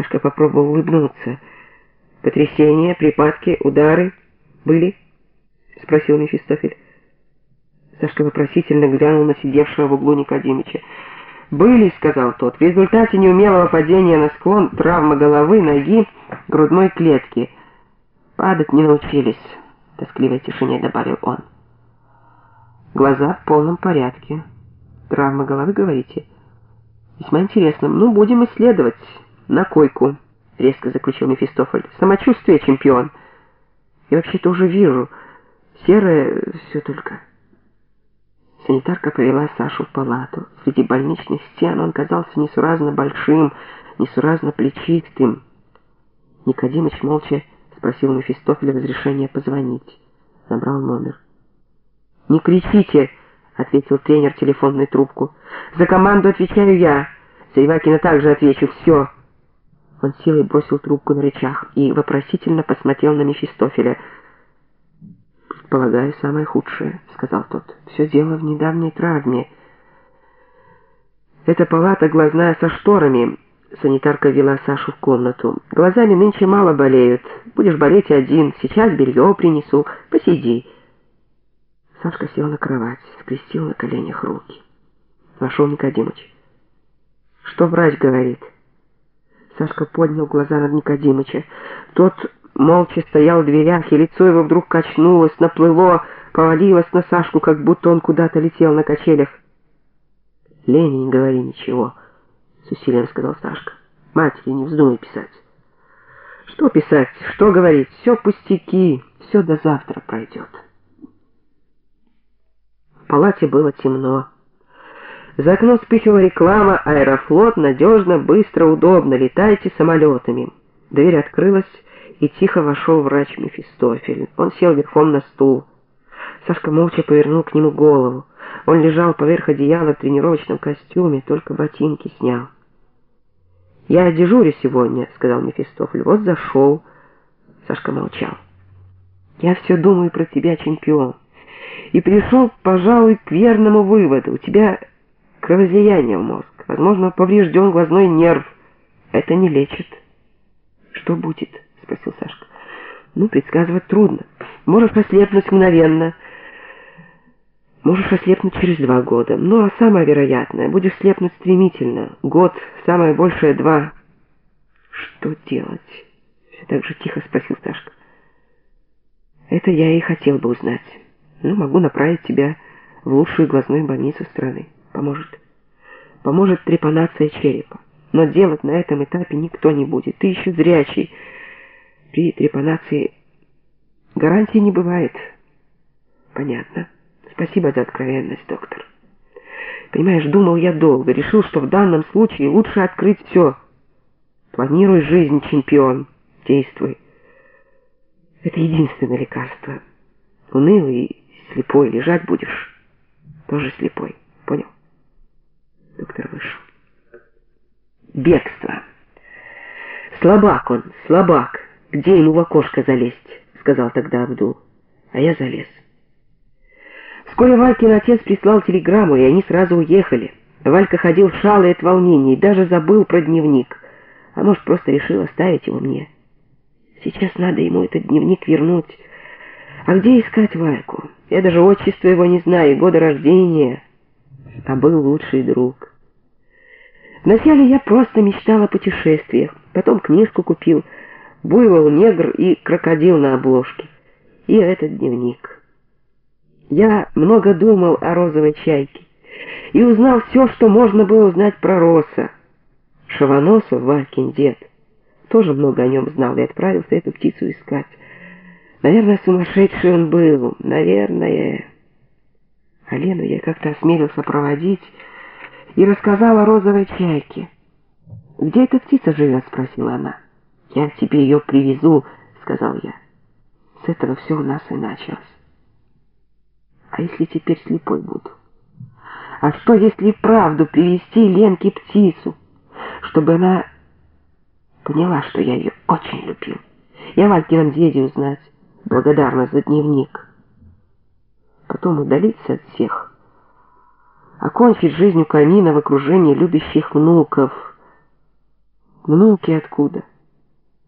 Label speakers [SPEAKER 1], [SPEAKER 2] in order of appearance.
[SPEAKER 1] Сашка попробовал улыбнуться. «Потрясения, припадки, удары были?» — спросил Мефистофель. Сашка вопросительно глянул на сидевшего в углу Никодимыча. «Были», — сказал тот, — «в результате неумелого падения на склон, травма головы, ноги, грудной клетки. Падать не научились», — тоскливой тишине добавил он. «Глаза в полном порядке. Травма головы, говорите?» «Весьма интересно. Ну, будем исследовать. На койку», — резко заключил Мефистофель. «Самочувствие, чемпион. Я вообще-то уже вижу. Серое все только». Санитарка повела Сашу в палату. Среди больничных стен он казался несуразно большим, несуразно плечистым. Никодимыч молча спросил Мефистофеля разрешения позвонить. Набрал номер. «Не кричите!» — ответил тренер телефонную трубку. «За команду отвечаю я. За Ивакина также отвечу. Все!» Он силой бросил трубку на рычаг и вопросительно посмотрел на Мефистофеля — «Полагаю, самое худшее», — сказал тот. «Все дело в недавней травме». «Это палата глазная со шторами». Санитарка вела Сашу в комнату. «Глазами нынче мало болеют. Будешь болеть один. Сейчас белье принесу. Посиди». Сашка сел на кровать, скрестил на коленях руки. Вошел Никодимыч. «Что врач говорит?» Сашка поднял глаза на Никодимыча. Тот молча стоял в дверях, и лицо его вдруг качнулось, наплыло, повалилось на Сашку, как будто он куда-то летел на качелях. «Лене не говори ничего», — с усилием сказал Сашка. «Матери не вздумай писать». «Что писать? Что говорить? Все пустяки, все до завтра пройдет». В палате было темно. За окном вспыхивала реклама «Аэрофлот надежно, быстро, удобно, летайте самолетами». Дверь открылась, и тихо вошел врач Мефистофель. Он сел верхом на стул. Сашка молча повернул к нему голову. Он лежал поверх одеяла в тренировочном костюме, только ботинки снял. «Я дежурю сегодня», — сказал Мефистофель. «Вот зашел». Сашка молчал. «Я все думаю про тебя, чемпион. И пришел, пожалуй, к верному выводу. У тебя кровоизлияние в мозг. Возможно, поврежден глазной нерв. Это не лечит. Что будет?» спросил Сашка. Ну, предсказывать трудно. Можешь ослепнуть мгновенно. Можешь ослепнуть через два года. Ну, а самое вероятное, будешь слепнуть стремительно. Год, самое большее два. Что делать? Все так же тихо спросил Сашка. Это я и хотел бы узнать. Ну, могу направить тебя в лучшую глазную больницу страны. Поможет. Поможет трепанация черепа. Но делать на этом этапе никто не будет. Ты еще зрячий. При трепанации гарантии не бывает. Понятно. Спасибо за откровенность, доктор. Понимаешь, думал я долго, решил, что в данном случае лучше открыть все. Планируй жизнь, чемпион. Действуй. Это единственное лекарство. Унылый слепой лежать будешь. Тоже слепой. Понял? Доктор вышел. Бегство. Слабак он, слабак. «Где ему в окошко залезть?» — сказал тогда Абдул. А я залез. Вскоре Валькин отец прислал телеграмму, и они сразу уехали. Валька ходил шалый от волнения и даже забыл про дневник. А может, просто решил оставить его мне. Сейчас надо ему этот дневник вернуть. А где искать Вальку? Я даже отчество его не знаю, года рождения. А был лучший друг. Вначале я просто мечтал о путешествиях, потом книжку купил — буйвол, негр и крокодил на обложке. И этот дневник. Я много думал о розовой чайке и узнал все, что можно было узнать про Роса. Шавоносов, Валькин дед, тоже много о нем знал и отправился эту птицу искать. Наверное, сумасшедший он был, наверное. А Лену я как-то осмелился проводить и рассказал о розовой чайке. «Где эта птица живет?» — спросила она. «Я тебе ее привезу», — сказал я. С этого все у нас и началось. А если теперь слепой буду? А что, если правду привезти Ленке птицу, чтобы она поняла, что я ее очень любил? Я Валькином деде узнать, благодарность за дневник. Потом удалиться от всех, окончить жизнь у камина в окружении любящих внуков — Внуки откуда?